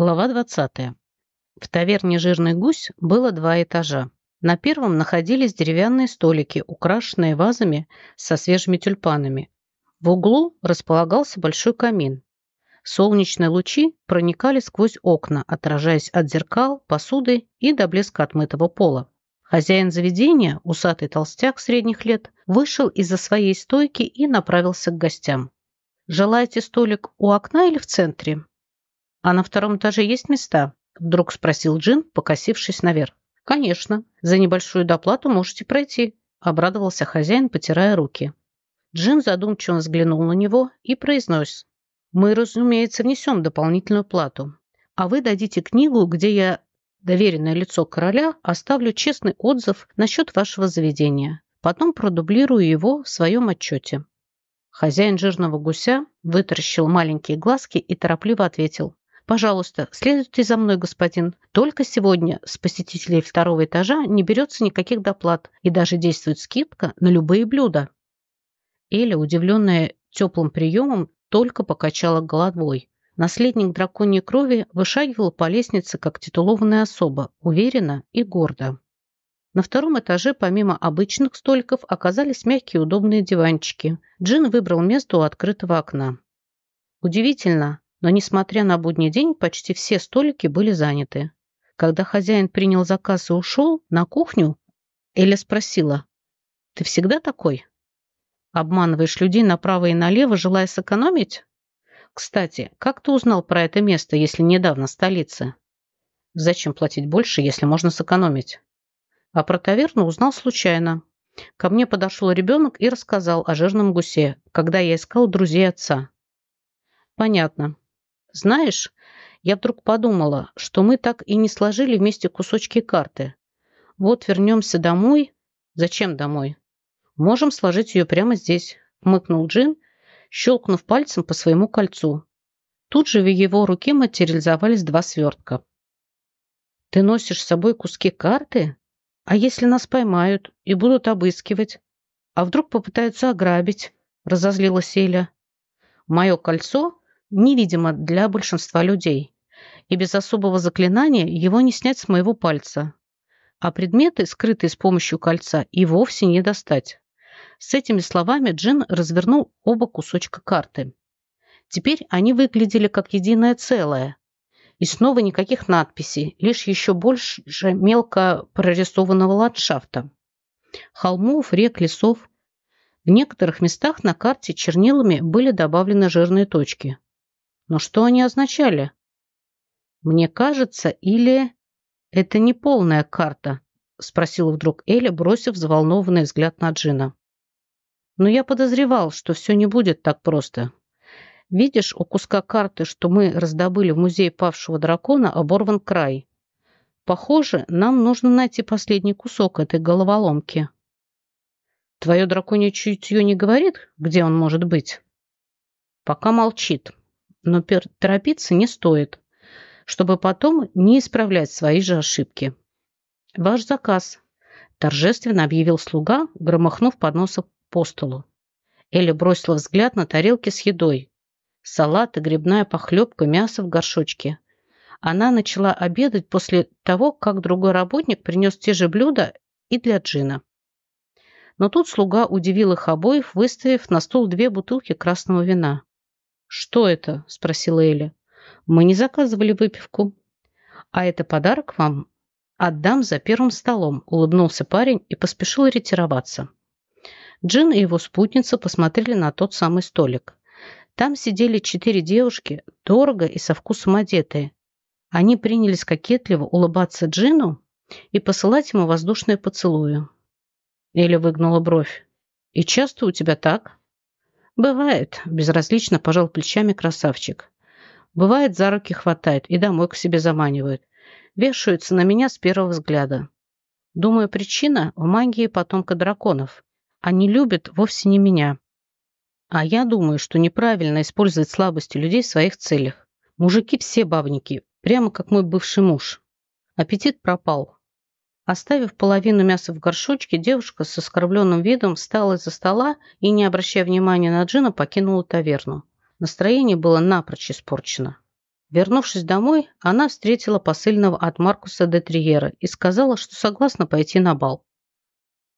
Глава 20. В таверне «Жирный гусь» было два этажа. На первом находились деревянные столики, украшенные вазами со свежими тюльпанами. В углу располагался большой камин. Солнечные лучи проникали сквозь окна, отражаясь от зеркал, посуды и до блеска отмытого пола. Хозяин заведения, усатый толстяк средних лет, вышел из-за своей стойки и направился к гостям. «Желаете столик у окна или в центре?» «А на втором этаже есть места?» Вдруг спросил Джин, покосившись наверх. «Конечно. За небольшую доплату можете пройти», обрадовался хозяин, потирая руки. Джин задумчиво взглянул на него и произнес. «Мы, разумеется, внесем дополнительную плату. А вы дадите книгу, где я, доверенное лицо короля, оставлю честный отзыв насчет вашего заведения. Потом продублирую его в своем отчете». Хозяин жирного гуся вытаращил маленькие глазки и торопливо ответил. «Пожалуйста, следуйте за мной, господин. Только сегодня с посетителей второго этажа не берется никаких доплат и даже действует скидка на любые блюда». Эля, удивленная теплым приемом, только покачала головой. Наследник драконьей крови вышагивал по лестнице, как титулованная особа, уверенно и гордо. На втором этаже, помимо обычных столиков, оказались мягкие удобные диванчики. Джин выбрал место у открытого окна. Удивительно, но, несмотря на будний день, почти все столики были заняты. Когда хозяин принял заказ и ушел на кухню, Эля спросила, «Ты всегда такой? Обманываешь людей направо и налево, желая сэкономить? Кстати, как ты узнал про это место, если недавно в столице? Зачем платить больше, если можно сэкономить? А про таверну узнал случайно. Ко мне подошел ребенок и рассказал о жирном гусе, когда я искал друзей отца. Понятно. Знаешь, я вдруг подумала, что мы так и не сложили вместе кусочки карты. Вот вернемся домой. Зачем домой? Можем сложить ее прямо здесь, мыкнул Джин, щелкнув пальцем по своему кольцу. Тут же в его руке материализовались два свертка. Ты носишь с собой куски карты? А если нас поймают и будут обыскивать? А вдруг попытаются ограбить? Разозлилась Эля. Мое кольцо невидимо для большинства людей, и без особого заклинания его не снять с моего пальца. А предметы, скрытые с помощью кольца, и вовсе не достать. С этими словами Джин развернул оба кусочка карты. Теперь они выглядели как единое целое. И снова никаких надписей, лишь еще больше мелко прорисованного ландшафта. Холмов, рек, лесов. В некоторых местах на карте чернилами были добавлены жирные точки. Но что они означали? Мне кажется, или... Это не полная карта, спросила вдруг Эля, бросив взволнованный взгляд на Джина. Но я подозревал, что все не будет так просто. Видишь, у куска карты, что мы раздобыли в музее павшего дракона, оборван край. Похоже, нам нужно найти последний кусок этой головоломки. Твое драконье чутье не говорит, где он может быть? Пока молчит но торопиться не стоит, чтобы потом не исправлять свои же ошибки. «Ваш заказ», – торжественно объявил слуга, громыхнув подносом по столу. Эля бросила взгляд на тарелки с едой. Салат и грибная похлебка, мясо в горшочке. Она начала обедать после того, как другой работник принес те же блюда и для Джина. Но тут слуга удивил их обоих, выставив на стол две бутылки красного вина. «Что это?» – спросила Эля. «Мы не заказывали выпивку». «А это подарок вам?» «Отдам за первым столом», – улыбнулся парень и поспешил ретироваться. Джин и его спутница посмотрели на тот самый столик. Там сидели четыре девушки, дорого и со вкусом одетые. Они принялись кокетливо улыбаться Джину и посылать ему воздушные поцелуи. Эля выгнула бровь. «И часто у тебя так?» «Бывает», – безразлично пожал плечами красавчик. «Бывает, за руки хватает и домой к себе заманивают. Вешаются на меня с первого взгляда. Думаю, причина в магии потомка драконов. Они любят вовсе не меня. А я думаю, что неправильно использовать слабости людей в своих целях. Мужики все бабники, прямо как мой бывший муж. Аппетит пропал. Оставив половину мяса в горшочке, девушка с оскорбленным видом встала из-за стола и, не обращая внимания на Джина, покинула таверну. Настроение было напрочь испорчено. Вернувшись домой, она встретила посыльного от Маркуса де Триера и сказала, что согласна пойти на бал.